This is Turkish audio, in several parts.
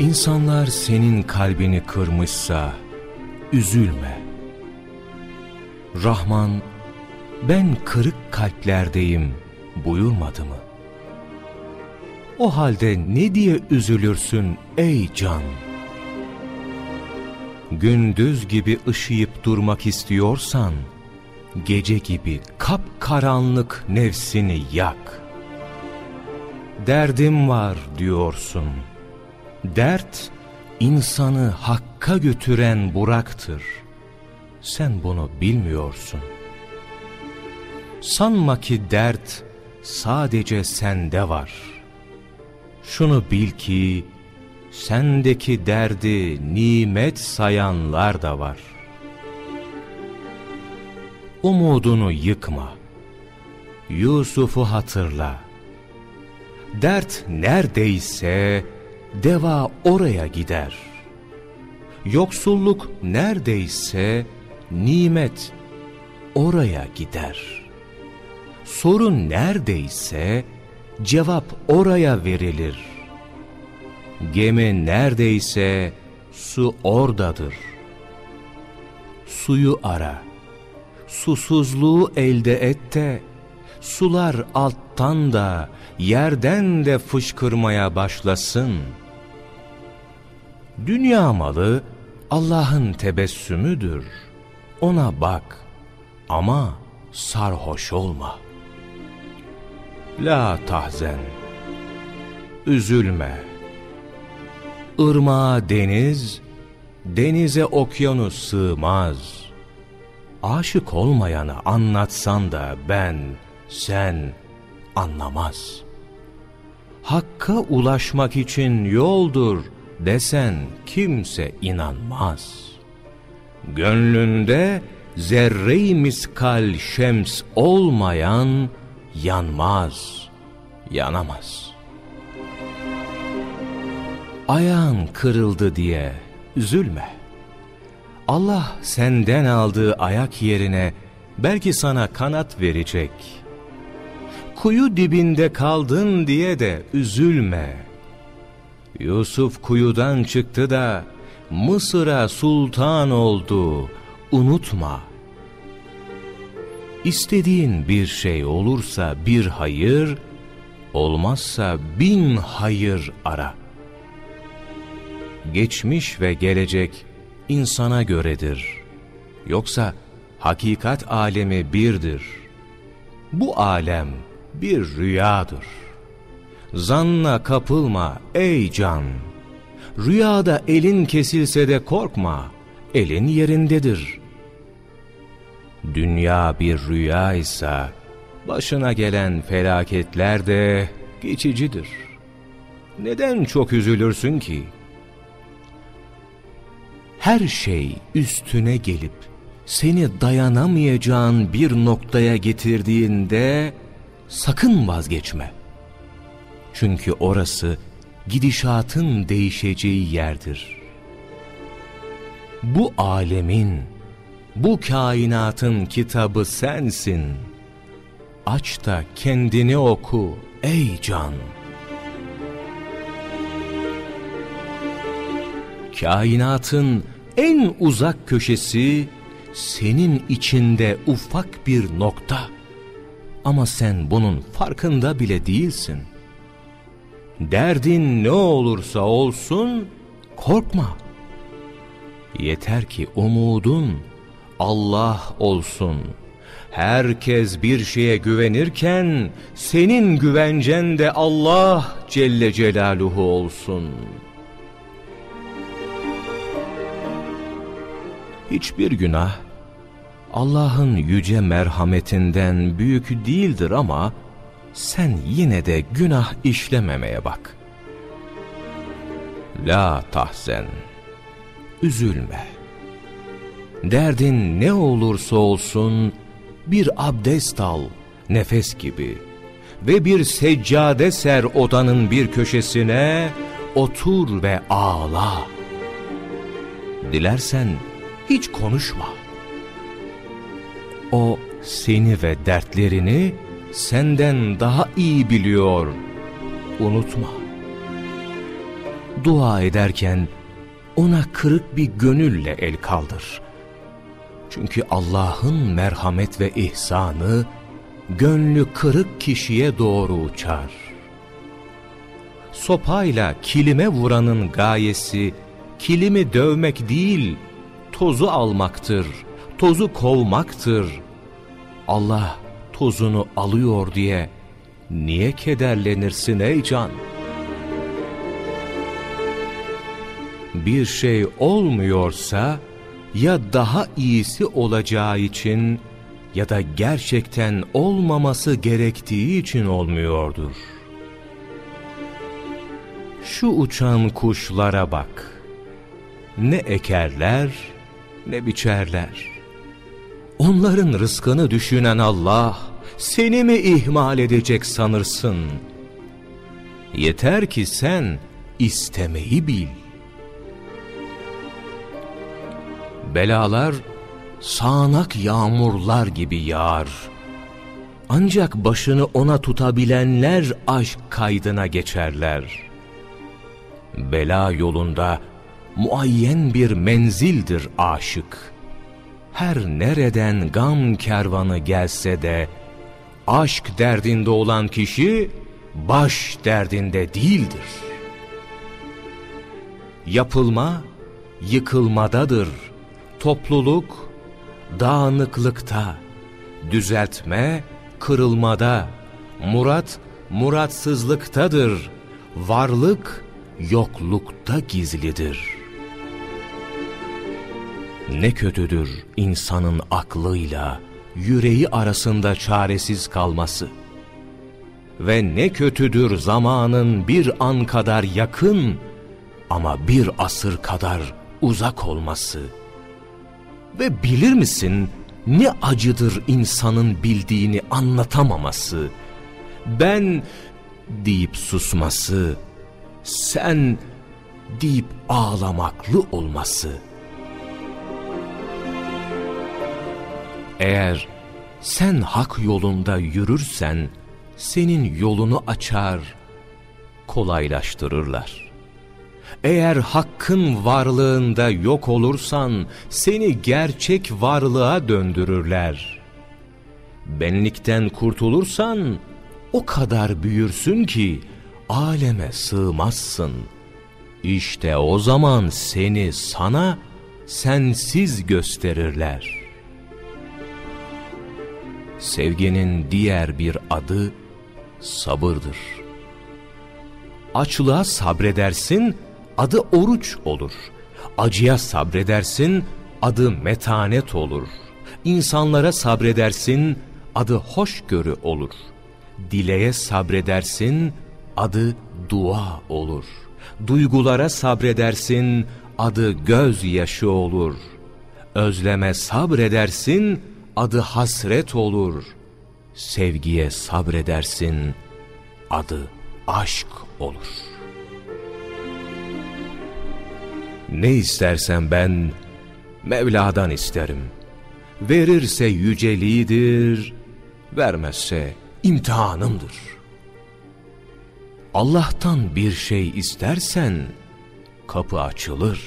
İnsanlar senin kalbini kırmışsa üzülme. Rahman ben kırık kalplerdeyim buyurmadı mı? O halde ne diye üzülürsün ey can? Gündüz gibi ışıyıp durmak istiyorsan, gece gibi kapkaranlık nefsini yak. Derdim var diyorsun. Dert, insanı hakka götüren buraktır. Sen bunu bilmiyorsun. Sanma ki dert sadece sende var. Şunu bil ki, sendeki derdi nimet sayanlar da var. Umudunu yıkma. Yusuf'u hatırla. Dert neredeyse deva oraya gider. Yoksulluk neredeyse nimet oraya gider. Sorun neredeyse cevap oraya verilir. Gemi neredeyse su oradadır. Suyu ara, susuzluğu elde et de, sular alttan da, yerden de fışkırmaya başlasın. Dünya malı Allah'ın tebessümüdür. Ona bak ama sarhoş olma. La tahzen, üzülme. Irmağa deniz, denize okyanus sığmaz. Aşık olmayanı anlatsan da ben, sen anlamaz. Hakka ulaşmak için yoldur desen kimse inanmaz. Gönlünde zerre-i miskal şems olmayan yanmaz, yanamaz. Ayağın kırıldı diye üzülme. Allah senden aldığı ayak yerine belki sana kanat verecek. Kuyu dibinde kaldın diye de üzülme. Yusuf kuyudan çıktı da Mısır'a sultan oldu, unutma. İstediğin bir şey olursa bir hayır, olmazsa bin hayır ara. Geçmiş ve gelecek insana göredir. Yoksa hakikat alemi birdir. Bu alem bir rüyadır. Zanna kapılma ey can. Rüyada elin kesilse de korkma, elin yerindedir. Dünya bir rüya ise başına gelen felaketler de geçicidir. Neden çok üzülürsün ki? Her şey üstüne gelip seni dayanamayacağın bir noktaya getirdiğinde sakın vazgeçme. Çünkü orası gidişatın değişeceği yerdir. Bu alemin, bu kainatın kitabı sensin. Aç da kendini oku ey can. Kainatın en uzak köşesi senin içinde ufak bir nokta. Ama sen bunun farkında bile değilsin. Derdin ne olursa olsun korkma. Yeter ki umudun Allah olsun. Herkes bir şeye güvenirken senin güvencen de Allah Celle Celaluhu olsun. Hiçbir günah Allah'ın yüce merhametinden büyük değildir ama sen yine de günah işlememeye bak. La tahzen, üzülme. Derdin ne olursa olsun bir abdest al, nefes gibi ve bir seccade ser odanın bir köşesine, otur ve ağla. Dilersen hiç konuşma. O seni ve dertlerini senden daha iyi biliyor. Unutma. dua ederken ona kırık bir gönülle el kaldır. Çünkü Allah'ın merhamet ve ihsanı gönlü kırık kişiye doğru uçar. Sopayla kilime vuranın gayesi kilimi dövmek değil, tozu almaktır, tozu kovmaktır. Allah tozunu alıyor diye niye kederlenirsin ey can? Bir şey olmuyorsa ya daha iyisi olacağı için ya da gerçekten olmaması gerektiği için olmuyordur. Şu uçan kuşlara bak. Ne ekerler ne biçerler. Onların rızkını düşünen Allah seni mi ihmal edecek sanırsın? Yeter ki sen istemeyi bil. Belalar sağanak yağmurlar gibi yağar. Ancak başını ona tutabilenler aşk kaydına geçerler. Bela yolunda muayyen bir menzildir aşık. Her nereden gam kervanı gelse de, aşk derdinde olan kişi, baş derdinde değildir. Yapılma, yıkılmadadır. Topluluk, dağınıklıkta, düzeltme, kırılmada, murat, muratsızlıktadır. Varlık, yoklukta gizlidir.'' Ne kötüdür insanın aklıyla yüreği arasında çaresiz kalması. Ve ne kötüdür zamanın bir an kadar yakın ama bir asır kadar uzak olması. Ve bilir misin ne acıdır insanın bildiğini anlatamaması. Ben deyip susması, sen deyip ağlamaklı olması.'' Eğer sen hak yolunda yürürsen, senin yolunu açar, kolaylaştırırlar. Eğer hakkın varlığında yok olursan, seni gerçek varlığa döndürürler. Benlikten kurtulursan, o kadar büyürsün ki, aleme sığmazsın. İşte o zaman seni sana sensiz gösterirler.'' Sevginin diğer bir adı sabırdır. Açlığa sabredersin, adı oruç olur. Acıya sabredersin, adı metanet olur. İnsanlara sabredersin, adı hoşgörü olur. Dileğe sabredersin, adı dua olur. Duygulara sabredersin, adı gözyaşı olur. Özleme sabredersin, adı hasret olur. Sevgiye sabredersin, adı aşk olur. Ne istersen ben Mevla'dan isterim. Verirse yüceliğidir, vermezse imtihanımdır. Allah'tan bir şey istersen kapı açılır.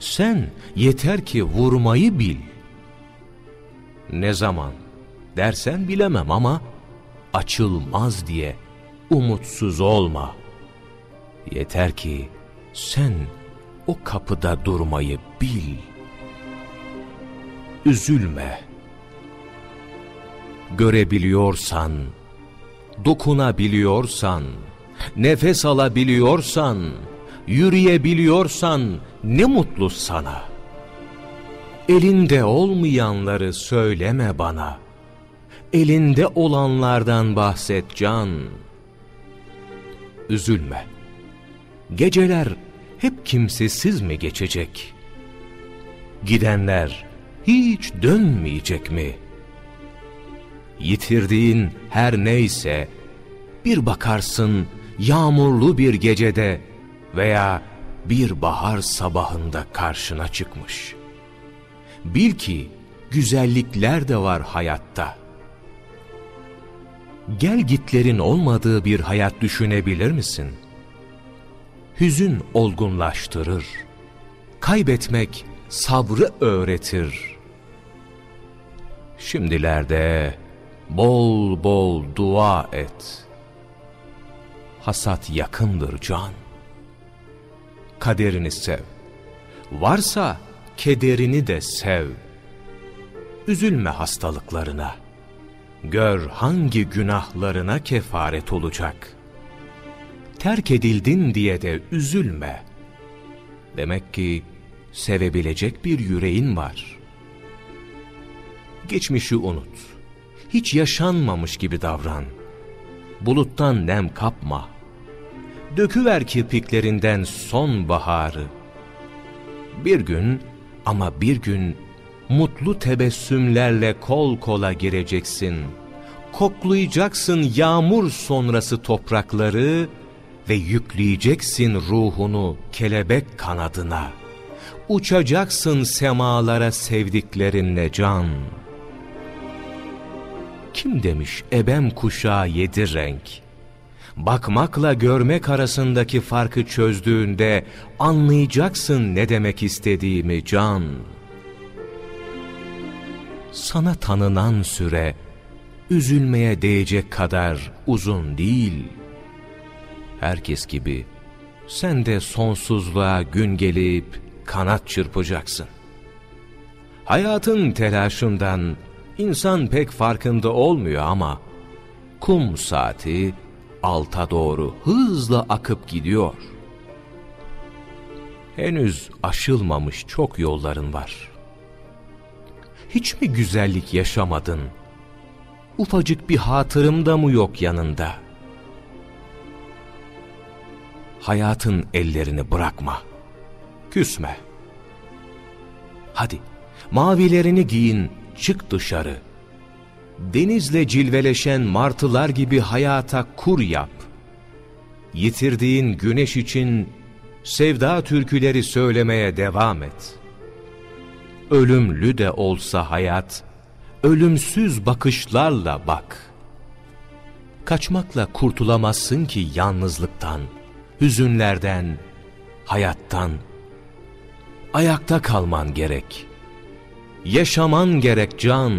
Sen yeter ki vurmayı bil.'' Ne zaman dersen bilemem ama açılmaz diye umutsuz olma. Yeter ki sen o kapıda durmayı bil. Üzülme. Görebiliyorsan, dokunabiliyorsan, nefes alabiliyorsan, yürüyebiliyorsan ne mutlu sana.'' Elinde olmayanları söyleme bana. Elinde olanlardan bahset can. Üzülme. Geceler hep kimsesiz mi geçecek? Gidenler hiç dönmeyecek mi? Yitirdiğin her neyse bir bakarsın yağmurlu bir gecede veya bir bahar sabahında karşına çıkmış.'' Bil ki güzellikler de var hayatta. Gel gitlerin olmadığı bir hayat düşünebilir misin? hüzün olgunlaştırır. Kaybetmek sabrı öğretir. Şimdilerde bol bol dua et. Hasat yakındır can. Kaderini sev. Varsa kederini de sev. Üzülme hastalıklarına. Gör hangi günahlarına kefaret olacak. Terk edildin diye de üzülme. Demek ki sevebilecek bir yüreğin var. Geçmişi unut. Hiç yaşanmamış gibi davran. Buluttan nem kapma. Döküver kirpiklerinden sonbaharı. Bir gün ama bir gün mutlu tebessümlerle kol kola gireceksin. Koklayacaksın yağmur sonrası toprakları ve yükleyeceksin ruhunu kelebek kanadına. Uçacaksın semalara sevdiklerinle can. Kim demiş ebem kuşağı yedi renk? Bakmakla görmek arasındaki farkı çözdüğünde anlayacaksın ne demek istediğimi can. Sana tanınan süre üzülmeye değecek kadar uzun değil. Herkes gibi sen de sonsuzluğa gün gelip kanat çırpacaksın. Hayatın telaşından insan pek farkında olmuyor ama kum saati alta doğru hızla akıp gidiyor. Henüz aşılmamış çok yolların var. Hiç mi güzellik yaşamadın? Ufacık bir hatırım da mı yok yanında? Hayatın ellerini bırakma. Küsme. Hadi mavilerini giyin, çık dışarı. Denizle cilveleşen martılar gibi hayata kur yap. Yitirdiğin güneş için sevda türküleri söylemeye devam et. Ölümlü de olsa hayat, ölümsüz bakışlarla bak. Kaçmakla kurtulamazsın ki yalnızlıktan, hüzünlerden, hayattan. Ayakta kalman gerek. Yaşaman gerek can.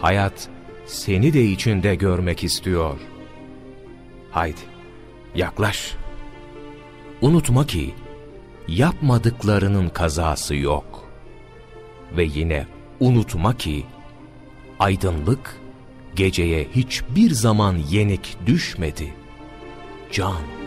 Hayat seni de içinde görmek istiyor. Haydi yaklaş. Unutma ki yapmadıklarının kazası yok. Ve yine unutma ki aydınlık geceye hiçbir zaman yenik düşmedi. Can.